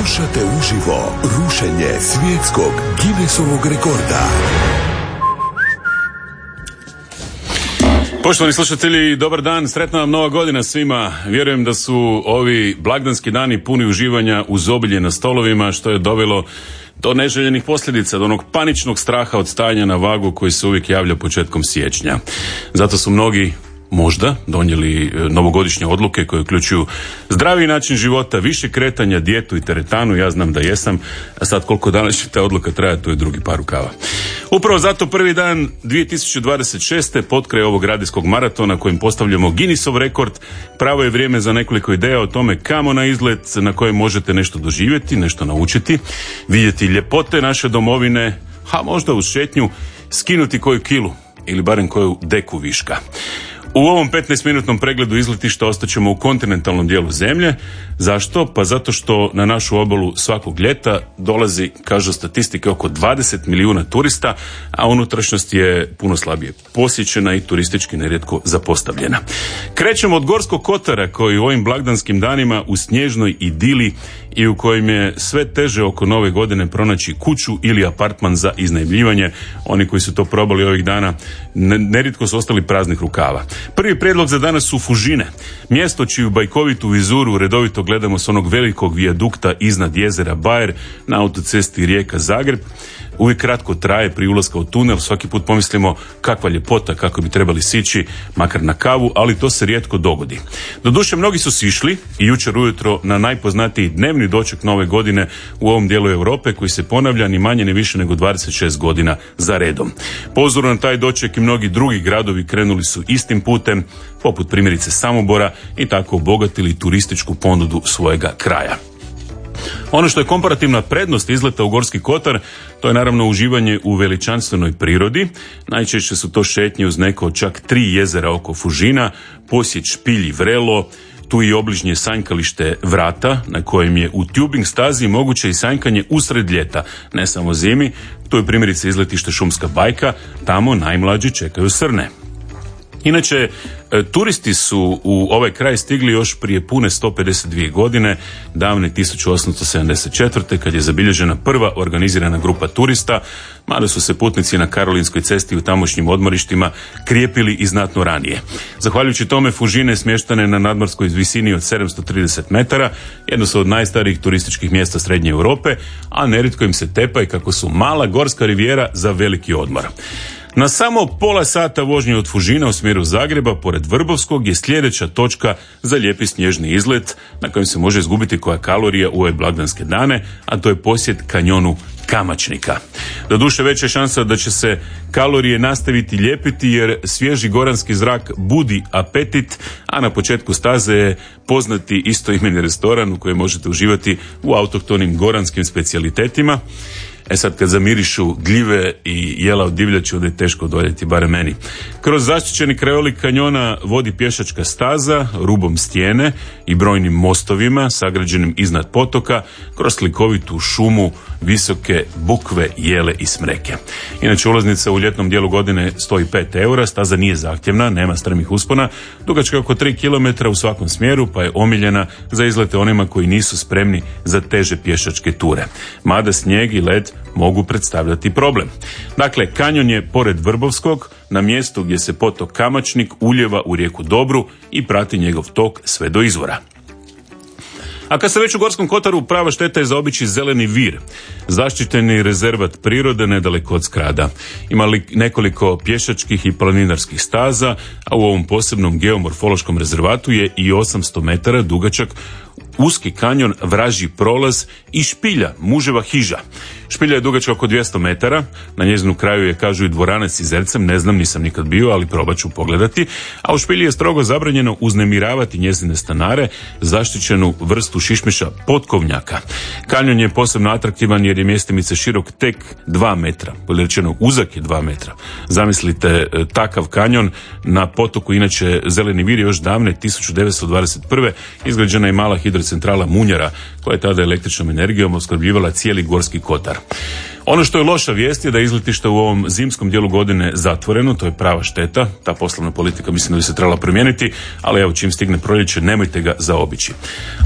Slušate uživo rušenje svjetskog Guinnessovog rekorda. Poštovani slušatelji, dobar dan, sretna vam nova godina svima. Vjerujem da su ovi blagdanski dani puni uživanja uz obilje na stolovima, što je dovelo do neželjenih posljedica, do onog paničnog straha od stajanja na vagu koji se uvijek javlja početkom siječnja. Zato su mnogi možda donijeli e, novogodišnje odluke koje uključuju zdravi način života, više kretanja, dijetu i teretanu, ja znam da jesam, a sad koliko danas će ta odluka trajati, to je drugi par rukava. Upravo zato prvi dan 2026. potkraj ovog radijskog maratona kojim postavljamo Guinnessov rekord, pravo je vrijeme za nekoliko ideja o tome kamo na izlet na kojem možete nešto doživjeti, nešto naučiti, vidjeti ljepote naše domovine, a možda uz šetnju skinuti koju kilu ili barem koju deku viška. U ovom 15-minutnom pregledu izletišta ostaćemo u kontinentalnom dijelu zemlje. Zašto? Pa zato što na našu obalu svakog ljeta dolazi, kažu statistike, oko 20 milijuna turista, a unutrašnjost je puno slabije posjećena i turistički nerijetko zapostavljena. Krećemo od Gorskog kotara koji u ovim blagdanskim danima u snježnoj idili i u kojem je sve teže oko nove godine pronaći kuću ili apartman za iznajmljivanje. Oni koji su to probali ovih dana nerijetko su ostali praznih rukava. Prvi prijedlog za danas su Fužine, mjesto čiju bajkovitu vizuru redovito gledamo s onog velikog vijadukta iznad jezera Bajer na autocesti Rijeka-Zagreb uvijek kratko traje pri ulaska u tunel, svaki put pomislimo kakva ljepota, kako bi trebali sići, makar na kavu, ali to se rijetko dogodi. Doduše, mnogi su sišli i jučer ujutro na najpoznatiji dnevni doček nove godine u ovom dijelu Europe koji se ponavlja ni manje ni više nego 26 godina za redom. Pozor na taj doček i mnogi drugi gradovi krenuli su istim putem, poput primjerice Samobora i tako obogatili turističku ponudu svojega kraja. Ono što je komparativna prednost izleta u Gorski Kotar, to je naravno uživanje u veličanstvenoj prirodi. Najčešće su to šetnje uz neko od čak tri jezera oko Fužina, posjet špilji Vrelo, tu i obližnje sanjkalište vrata na kojem je u tubing stazi moguće i sanjkanje usred ljeta, ne samo zimi. Tu je primjerice izletište Šumska bajka, tamo najmlađi čekaju srne. Inače, e, turisti su u ovaj kraj stigli još prije pune 152 godine, davne 1874. kad je zabilježena prva organizirana grupa turista, mada su se putnici na Karolinskoj cesti u tamošnjim odmorištima krijepili i znatno ranije. Zahvaljujući tome Fužine smještane na nadmorskoj visini od 730 metara, jedno su od najstarijih turističkih mjesta Srednje Europe, a neritko im se tepa i kako su mala gorska rivijera za veliki odmor. Na samo pola sata vožnje od Fužina u smjeru Zagreba, pored Vrbovskog, je sljedeća točka za lijepi snježni izlet na kojem se može izgubiti koja kalorija u ove blagdanske dane, a to je posjet kanjonu Kamačnika. Doduše veća je šansa da će se kalorije nastaviti lijepiti jer svježi goranski zrak budi apetit, a na početku staze je poznati istoimeni restoran u kojem možete uživati u autohtonim goranskim specijalitetima. E sad kad zamirišu gljive i jela od divljači, onda je teško doljeti, barem meni. Kroz zaštićeni krajolik kanjona vodi pješačka staza, rubom stijene i brojnim mostovima sagrađenim iznad potoka, kroz slikovitu šumu, visoke bukve, jele i smreke. Inače, ulaznica u ljetnom dijelu godine stoji 5 eura, staza nije zahtjevna, nema strmih uspona, dugačka oko 3 km u svakom smjeru, pa je omiljena za izlete onima koji nisu spremni za teže pješačke ture. Mada snijeg i led mogu predstavljati problem. Dakle, kanjon je pored Vrbovskog, na mjestu gdje se potok Kamačnik uljeva u rijeku Dobru i prati njegov tok sve do izvora. A kad se već u Gorskom Kotaru prava šteta je zaobići zeleni vir, zaštićeni rezervat prirode nedaleko od skrada. Ima li nekoliko pješačkih i planinarskih staza, a u ovom posebnom geomorfološkom rezervatu je i 800 metara dugačak uski kanjon, vraži prolaz i špilja, muževa hiža. Špilja je dugačka oko 200 metara, na njezinu kraju je kažu i dvorana s izercem, ne znam, nisam nikad bio, ali probat ću pogledati, a u špilji je strogo zabranjeno uznemiravati njezine stanare, zaštićenu vrstu šišmiša potkovnjaka. Kanjon je posebno atraktivan jer je mjestimice širok tek 2 metra, bolje rečeno uzak je 2 metra. Zamislite e, takav kanjon na potoku, inače Zeleni vir još davne 1921. izgrađena je mala hidrocentrala Munjara koja je tada električnom energijom opskrbljivala cijeli Gorski kotar. Ono što je loša vijest je da izletište u ovom zimskom dijelu godine zatvoreno, to je prava šteta, ta poslovna politika mislim da bi se trebala promijeniti, ali evo čim stigne proljeće nemojte ga zaobići.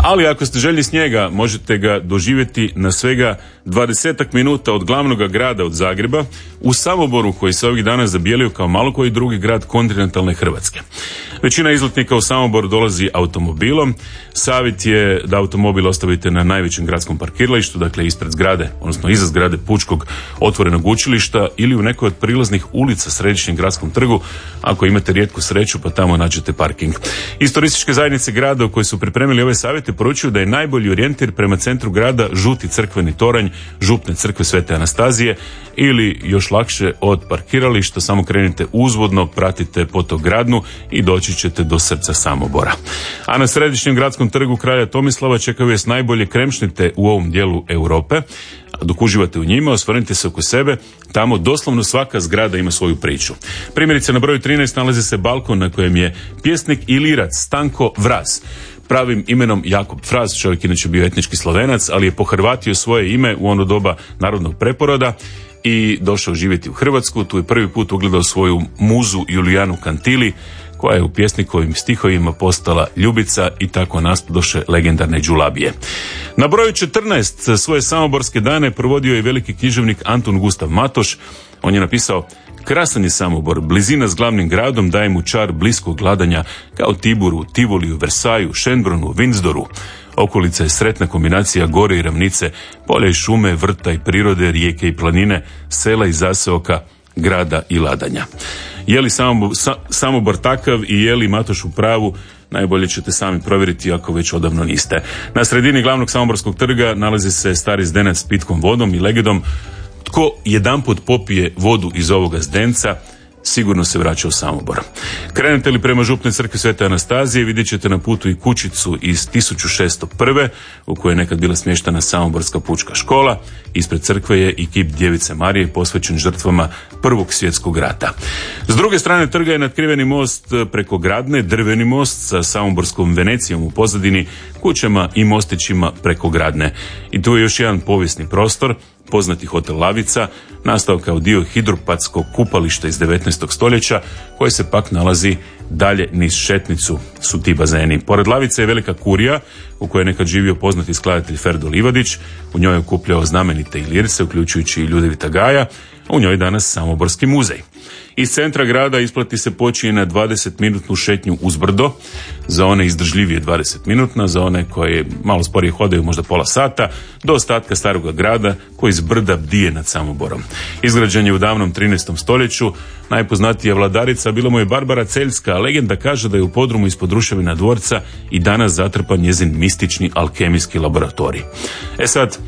Ali ako ste željni snijega možete ga doživjeti na svega 20 minuta od glavnog grada od Zagreba u Samoboru koji se ovih dana zabijelio kao malo koji drugi grad kontinentalne Hrvatske. Većina izletnika u Samoboru dolazi automobilom. Savjet je da automobil ostavite na najvećem gradskom parkiralištu, dakle ispred zgrade, odnosno iza zgrade Pučkog otvorenog učilišta ili u nekoj od prilaznih ulica središnjem gradskom trgu, ako imate rijetku sreću pa tamo nađete parking. Iz turističke zajednice grada u kojoj su pripremili ove savjete poručuju da je najbolji orijentir prema centru grada žuti crkveni toranj župne crkve Svete Anastazije ili još lakše od parkirališta samo krenite uzvodno, pratite potogradnu i doći ćete do srca Samobora. A na središnjem gradskom trgu kralja Tomislava čekaju vas najbolje kremšnite u ovom dijelu Europe. Dok uživate u njima, osvrnite se oko sebe, tamo doslovno svaka zgrada ima svoju priču. Primjerice na broju 13 nalazi se balkon na kojem je pjesnik i lirac Stanko Vraz pravim imenom Jakob Fraz, čovjek inače bio etnički slovenac, ali je pohrvatio svoje ime u ono doba narodnog preporoda i došao živjeti u Hrvatsku. Tu je prvi put ugledao svoju muzu Julijanu Kantili, koja je u pjesnikovim stihovima postala ljubica i tako nastadoše legendarne džulabije. Na broju 14 svoje samoborske dane provodio je veliki književnik Antun Gustav Matoš. On je napisao Krasan je Samobor, blizina s glavnim gradom daje mu čar bliskog gladanja kao Tiburu, Tivoliju, Versaju, Šenbronu, Vinzdoru. Okolica je sretna kombinacija gore i ravnice, polja i šume, vrta i prirode, rijeke i planine, sela i zaseoka, grada i ladanja. Je li Samobor takav i je li Matoš u pravu, najbolje ćete sami provjeriti ako već odavno niste. Na sredini glavnog Samoborskog trga nalazi se stari zdenac s pitkom vodom i legedom, tko jedanput popije vodu iz ovoga zdenca, sigurno se vraća u Samobor. Krenete li prema župnoj crkvi Svete Anastazije, vidjet ćete na putu i kućicu iz 1601. u kojoj je nekad bila smještana Samoborska pučka škola. Ispred crkve je i kip Djevice Marije posvećen žrtvama Prvog svjetskog rata. S druge strane trga je natkriveni most preko Gradne, drveni most sa Samoborskom Venecijom u pozadini, kućama i mostićima preko Gradne. I tu je još jedan povijesni prostor, poznati hotel Lavica, nastao kao dio hidropatskog kupališta iz 19. stoljeća, koje se pak nalazi dalje niz šetnicu su ti bazeni. Pored Lavice je velika kurija u kojoj je nekad živio poznati skladatelj Ferdo Livadić, u njoj je okupljao znamenite ilirce, uključujući i Ljudevita Gaja, u njoj danas Samoborski muzej. Iz centra grada isplati se počinje na 20-minutnu šetnju uzbrdo, za one izdržljivije 20-minutna, za one koje malo sporije hodaju možda pola sata, do ostatka staroga grada koji iz brda bdije nad Samoborom. Izgrađen je u davnom 13. stoljeću, najpoznatija vladarica bila mu je Barbara Celjska, a legenda kaže da je u podrumu ispod ruševina dvorca i danas zatrpan njezin mistični alkemijski laboratorij. E sad,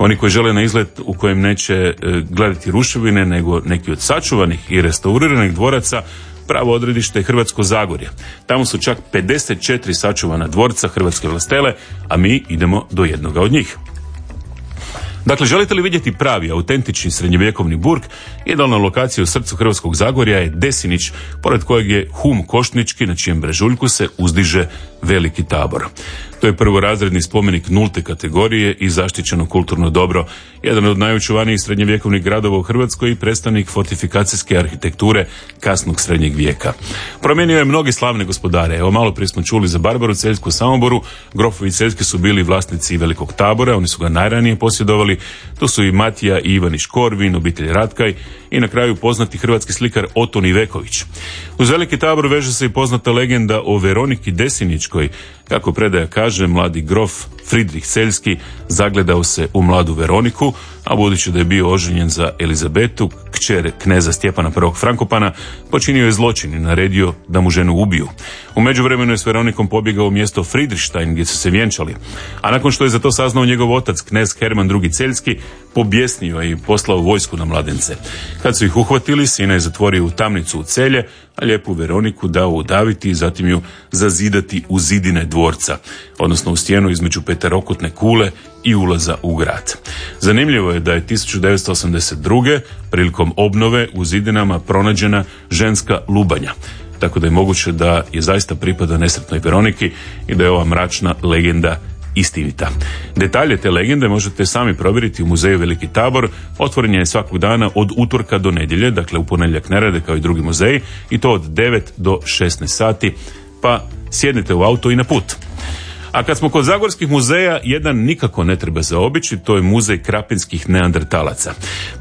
oni koji žele na izlet u kojem neće e, gledati ruševine, nego neki od sačuvanih i restauriranih dvoraca, pravo odredište je Hrvatsko Zagorje. Tamo su čak 54 sačuvana dvorca Hrvatske vlastele, a mi idemo do jednoga od njih. Dakle, želite li vidjeti pravi, autentični srednjovjekovni burg, idealna lokacija u srcu Hrvatskog Zagorja je Desinić, pored kojeg je Hum Košnički, na čijem brežuljku se uzdiže veliki tabor. To je prvorazredni spomenik nulte kategorije i zaštićeno kulturno dobro, jedan od najučuvanijih srednjevjekovnih gradova u Hrvatskoj i predstavnik fortifikacijske arhitekture kasnog srednjeg vijeka. Promijenio je mnogi slavne gospodare. Evo malo prije smo čuli za Barbaru Celjsku Samoboru, grofovi Celjski su bili vlasnici velikog tabora, oni su ga najranije posjedovali, to su i Matija i Ivaniš Korvin, obitelj Ratkaj i na kraju poznati hrvatski slikar Oton Iveković. Uz veliki tabor veže se i poznata legenda o Veroniki Desiničkoj, kako predaja kaže, mladi grof Fridrih Celjski zagledao se u mladu Veroniku, a budući da je bio oženjen za Elizabetu, kćer kneza Stjepana I. Frankopana, počinio je zločin i naredio da mu ženu ubiju. U međuvremenu je s Veronikom pobjegao u mjesto Friedrichstein gdje su se vjenčali, a nakon što je za to saznao njegov otac, knez Herman II. Celjski, pobjesnio je i poslao vojsku na mladence. Kad su ih uhvatili, sina je zatvorio u tamnicu u celje, a lijepu Veroniku dao udaviti i zatim ju zazidati u zidine dvorca, odnosno u stijenu između peterokutne kule i ulaza u grad. Zanimljivo je da je 1982. prilikom obnove u zidinama pronađena ženska lubanja, tako da je moguće da je zaista pripada nesretnoj Veroniki i da je ova mračna legenda istinita. Detalje te legende možete sami provjeriti u muzeju Veliki Tabor. Otvoren je svakog dana od utorka do nedjelje, dakle u ponedjeljak ne rade kao i drugi muzeji i to od 9 do 16 sati, pa sjednite u auto i na put. A kad smo kod zagorskih muzeja, jedan nikako ne treba zaobići, to je muzej krapinskih neandertalaca.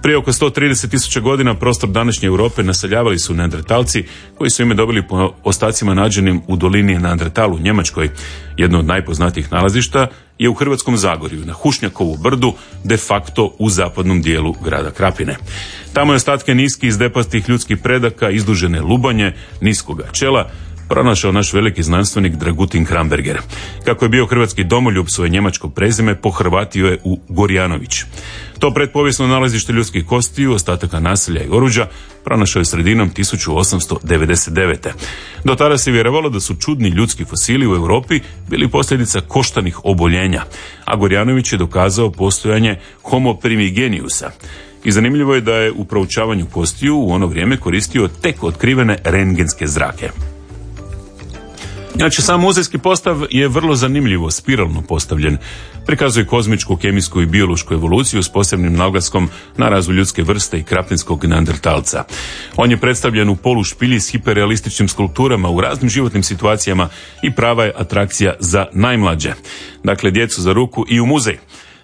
Prije oko 130 tisuća godina prostor današnje Europe naseljavali su neandertalci koji su ime dobili po ostacima nađenim u dolini Neandertalu u Njemačkoj. Jedno od najpoznatijih nalazišta je u Hrvatskom Zagorju, na Hušnjakovu brdu, de facto u zapadnom dijelu grada Krapine. Tamo je ostatke niski izdepastih ljudskih predaka, izdužene lubanje, niskoga čela, pronašao naš veliki znanstvenik Dragutin Kramberger. Kako je bio hrvatski domoljub svoje njemačko prezime, pohrvatio je u Gorjanović. To predpovijesno nalazište ljudskih kostiju, ostataka naselja i oruđa, pronašao je sredinom 1899. Do tada se vjerovalo da su čudni ljudski fosili u Europi bili posljedica koštanih oboljenja, a Gorjanović je dokazao postojanje homo primigeniusa. I zanimljivo je da je u proučavanju kostiju u ono vrijeme koristio tek otkrivene rengenske zrake. Inače, sam muzejski postav je vrlo zanimljivo, spiralno postavljen. Prikazuje kozmičku, kemijsku i biološku evoluciju s posebnim naglaskom na razvoj ljudske vrste i krapinskog neandertalca. On je predstavljen u polu špilji s hiperrealističnim skulpturama u raznim životnim situacijama i prava je atrakcija za najmlađe. Dakle, djecu za ruku i u muzej.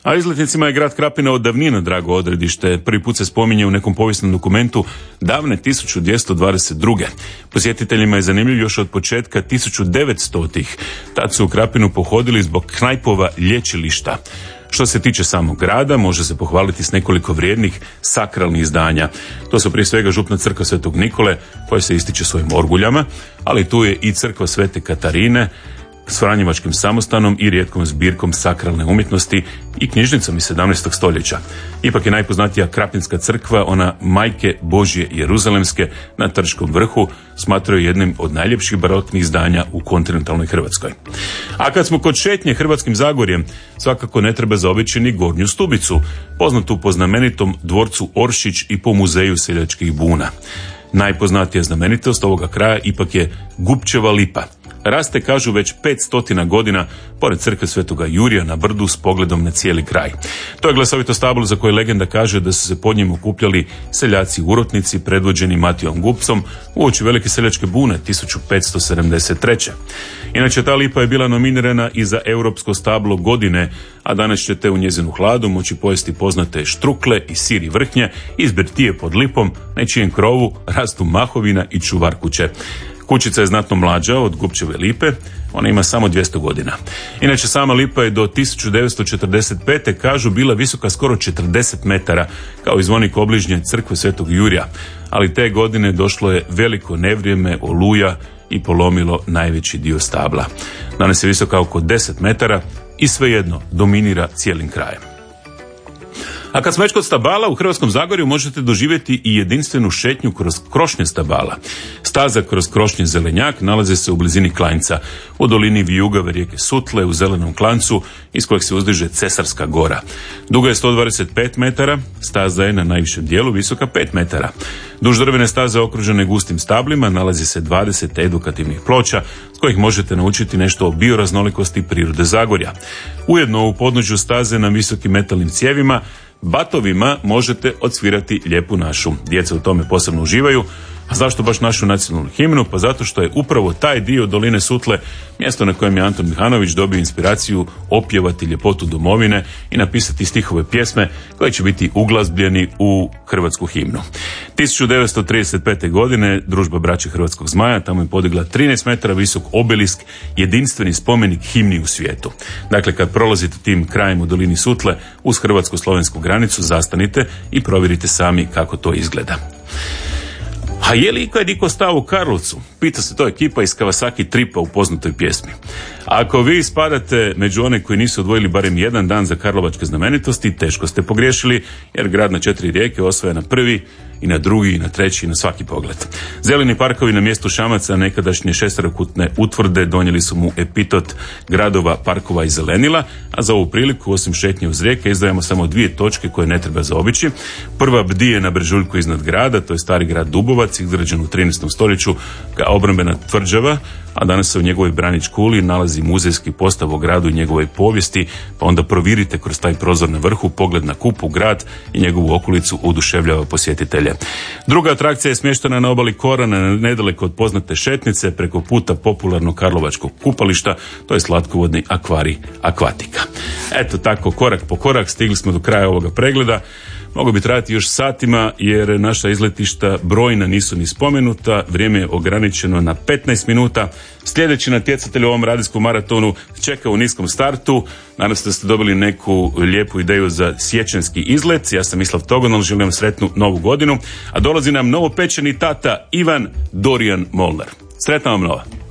A izletnicima je grad Krapina od davnina drago odredište. Prvi put se spominje u nekom povijesnom dokumentu davne 1222. Posjetiteljima je zanimljiv još od početka 1900-ih. Tad su u Krapinu pohodili zbog knajpova lječilišta. Što se tiče samog grada, može se pohvaliti s nekoliko vrijednih sakralnih izdanja. To su prije svega župna crkva Svetog Nikole, koja se ističe svojim orguljama, ali tu je i crkva Svete Katarine, s Franjevačkim samostanom i rijetkom zbirkom sakralne umjetnosti i knjižnicom iz 17. stoljeća. Ipak je najpoznatija Krapinska crkva, ona majke Božje Jeruzalemske na Trškom vrhu, smatraju jednim od najljepših baroknih izdanja u kontinentalnoj Hrvatskoj. A kad smo kod šetnje Hrvatskim Zagorjem, svakako ne treba zaobići ni Gornju Stubicu, poznatu po znamenitom dvorcu Oršić i po muzeju seljačkih buna. Najpoznatija znamenitost ovoga kraja ipak je Gupčeva lipa – raste, kažu, već 500 godina pored crkve Svetoga Jurija na brdu s pogledom na cijeli kraj. To je glasovito stablo za koje legenda kaže da su se pod njim okupljali seljaci urotnici predvođeni Matijom Gupcom uoči velike seljačke bune 1573. Inače, ta lipa je bila nominirana i za europsko stablo godine, a danas ćete u njezinu hladu moći pojesti poznate štrukle i siri vrhnje iz birtije pod lipom, na čijem krovu rastu mahovina i čuvar kuće. Kućica je znatno mlađa od Gupčeve lipe, ona ima samo 200 godina. Inače, sama lipa je do 1945. kažu bila visoka skoro 40 metara, kao izvonik obližnje crkve Svetog Jurija, ali te godine došlo je veliko nevrijeme, oluja i polomilo najveći dio stabla. Danas je visoka oko 10 metara i svejedno dominira cijelim krajem. A kad smo već kod stabala, u Hrvatskom Zagorju možete doživjeti i jedinstvenu šetnju kroz krošnje stabala. Staza kroz krošnje Zelenjak nalazi se u blizini Klanjca, u dolini Vijugave rijeke Sutle, u Zelenom Klancu, iz kojeg se uzdiže Cesarska gora. Duga je 125 metara, staza je na najvišem dijelu visoka 5 metara. Duž drvene staze okružene gustim stablima nalazi se 20 edukativnih ploča s kojih možete naučiti nešto o bioraznolikosti prirode Zagorja. Ujedno u podnođu staze na visokim metalnim cijevima batovima možete odsvirati lijepu našu. Djeca u tome posebno uživaju, a zašto baš našu nacionalnu himnu? Pa zato što je upravo taj dio doline Sutle mjesto na kojem je Anton Mihanović dobio inspiraciju opjevati ljepotu domovine i napisati stihove pjesme koje će biti uglazbljeni u hrvatsku himnu. 1935. godine družba braće Hrvatskog zmaja tamo je podigla 13 metara visok obelisk, jedinstveni spomenik himni u svijetu. Dakle, kad prolazite tim krajem u dolini Sutle uz hrvatsko-slovensku granicu, zastanite i provjerite sami kako to izgleda. A je li ikad iko stao u Karlovcu? Pita se to ekipa iz Kawasaki Tripa u poznatoj pjesmi. Ako vi spadate među one koji nisu odvojili barem jedan dan za karlovačke znamenitosti, teško ste pogriješili, jer grad na četiri rijeke osvaja na prvi i na drugi i na treći i na svaki pogled. Zeleni parkovi na mjestu Šamaca nekadašnje šesterokutne utvrde donijeli su mu epitot gradova, parkova i zelenila, a za ovu priliku osim šetnje uz rijeke izdajemo samo dvije točke koje ne treba zaobići. Prva bdije na Brežuljku iznad grada, to je stari grad Dubovac, izgrađen u 13. stoljeću kao obrambena tvrđava, a danas se u njegovoj branič kuli nalazi muzejski postav o gradu i njegovoj povijesti, pa onda provirite kroz taj prozor na vrhu, pogled na kupu, grad i njegovu okolicu uduševljava posjetitelje. Druga atrakcija je smještena na obali Korana, nedaleko od poznate šetnice, preko puta popularnog Karlovačkog kupališta, to je slatkovodni akvari akvatika. Eto tako, korak po korak, stigli smo do kraja ovoga pregleda. Mogu bi trajati još satima jer naša izletišta brojna nisu ni spomenuta, vrijeme je ograničeno na 15 minuta. Sljedeći natjecatelj u ovom radijskom maratonu čeka u niskom startu. Nadam se da ste dobili neku lijepu ideju za sjećanski izlet. Ja sam Mislav Togonal, želim sretnu novu godinu. A dolazi nam novopečeni tata Ivan Dorijan Molnar. Sretna vam nova.